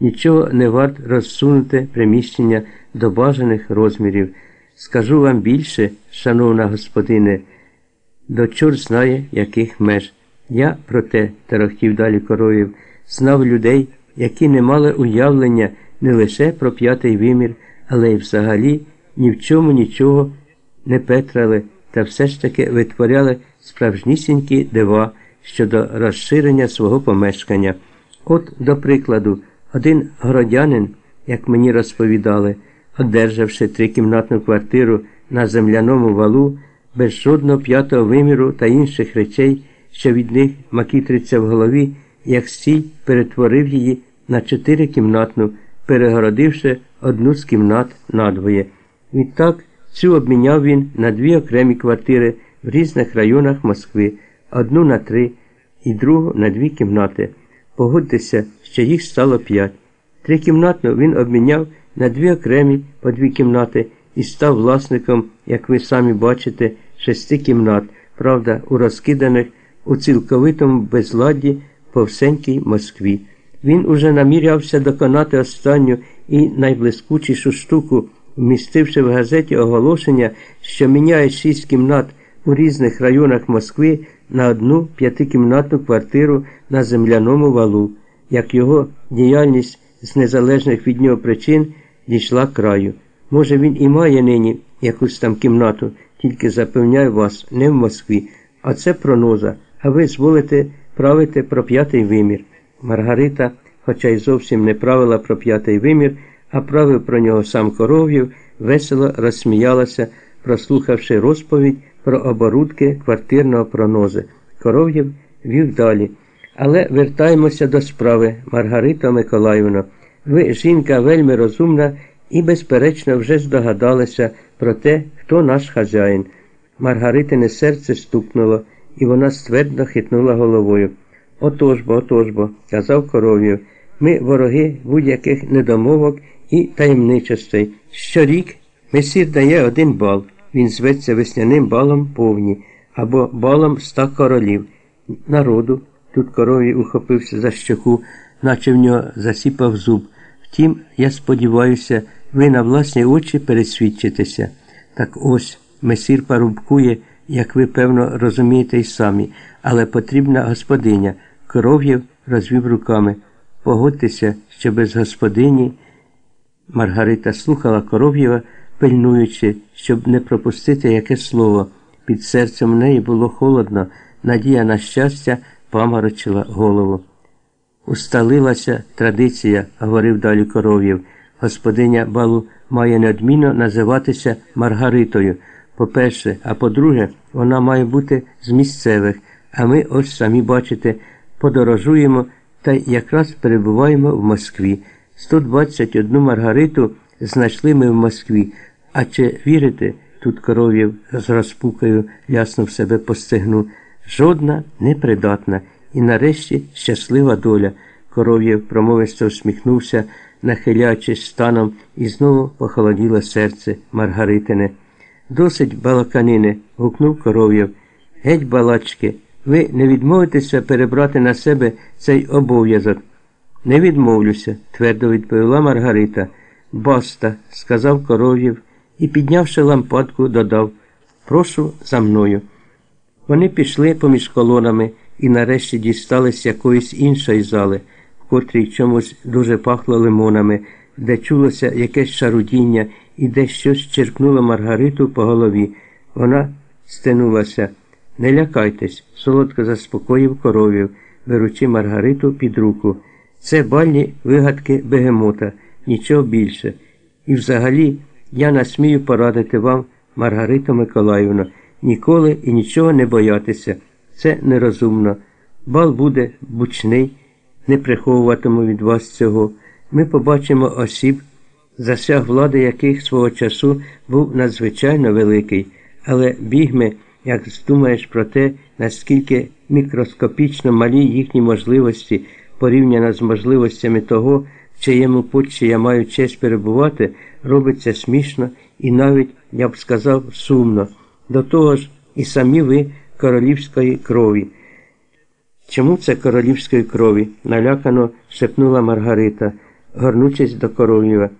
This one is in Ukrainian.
нічого не варт розсунути приміщення до бажаних розмірів. Скажу вам більше, шановна господине, до чорт знає, яких меж. Я, проте, тарахтів далі коровів, знав людей, які не мали уявлення не лише про п'ятий вимір, але й взагалі ні в чому нічого не петрали та все ж таки витворяли справжнісінькі дива щодо розширення свого помешкання. От, до прикладу, один городянин, як мені розповідали, одержавши трикімнатну квартиру на земляному валу, без жодного п'ятого виміру та інших речей, що від них макітриться в голові, як стій перетворив її на чотирикімнатну, перегородивши одну з кімнат надвоє. Відтак цю обміняв він на дві окремі квартири в різних районах Москви, одну на три і другу на дві кімнати. Погодьтеся, що їх стало п'ять. Трикімнатну він обміняв на дві окремі по дві кімнати і став власником, як ви самі бачите, шести кімнат, правда, у розкиданих у цілковитому безладді по всенькій Москві. Він уже намірявся доконати останню і найблискучішу штуку, вмістивши в газеті оголошення, що міняє шість кімнат у різних районах Москви на одну п'ятикімнатну квартиру на земляному валу, як його діяльність з незалежних від нього причин дійшла краю. Може, він і має нині якусь там кімнату, тільки запевняю вас, не в Москві, а це проноза, а ви зволите правити про п'ятий вимір. Маргарита, хоча й зовсім не правила про п'ятий вимір, а правив про нього сам коров'їв, весело розсміялася, прослухавши розповідь про оборудки квартирного пронози. Коров'єв вів далі. Але вертаємося до справи, Маргарита Миколаївна. Ви, жінка, вельми розумна і, безперечно, вже здогадалася про те, хто наш хазяїн. Маргаритине серце стукнуло, і вона ствердно хитнула головою. Отож бо, отож бо, казав коров'єв, ми вороги будь-яких недомовок і таємничостей. Щорік месір дає один бал. Він зветься весняним балом повні або балом ста королів. Народу. Тут корові ухопився за щоку, наче в нього засіпав зуб. Втім, я сподіваюся, ви на власні очі пересвідчитеся. Так ось месір парубкує, як ви, певно, розумієте й самі, але потрібна господиня. Коров'єв розвів руками. Погодьтеся, що без господині. Маргарита слухала коров'єва, пильнуючи, щоб не пропустити яке слово. Під серцем неї було холодно, надія на щастя паморочила голову. Усталилася традиція, говорив далі коров'єв. Господиня балу має неодмінно називатися Маргаритою. По-перше, а по-друге, вона має бути з місцевих, а ми, ось самі бачите, подорожуємо та якраз перебуваємо в Москві. 121 Маргариту знайшли ми в Москві. А чи вірите, тут коров'єв з розпукою ляснув себе по стегну, жодна непридатна і нарешті щаслива доля. Коров'єв промовисто всміхнувся, нахилячись станом, і знову похолоділо серце Маргаритине. Досить балаканини, гукнув коров'єв. Геть, балачки, ви не відмовитеся перебрати на себе цей обов'язок. Не відмовлюся, твердо відповіла Маргарита. Баста, сказав коров'єв і, піднявши лампадку, додав Прошу за мною. Вони пішли поміж колонами і нарешті дістались якоїсь іншої зали, в котрій чомусь дуже пахло лимонами, де чулося якесь шарудіння і де щось черкнуло Маргариту по голові. Вона стенулася. Не лякайтесь, солодко заспокоїв коровів, беручи Маргариту під руку. Це бальні вигадки бегемота, нічого більше. І взагалі я насмію порадити вам, Маргарита Миколаївна, ніколи і нічого не боятися. Це нерозумно. Бал буде бучний, не приховуватиму від вас цього. Ми побачимо осіб, засяг влади яких свого часу був надзвичайно великий, але бігми, як здумаєш про те, наскільки мікроскопічно малі їхні можливості порівняно з можливостями того, в чиєму почті я маю честь перебувати, робиться смішно і навіть, я б сказав, сумно. До того ж, і самі ви королівської крові. Чому це королівської крові? налякано шепнула Маргарита. горнучись до Королєва.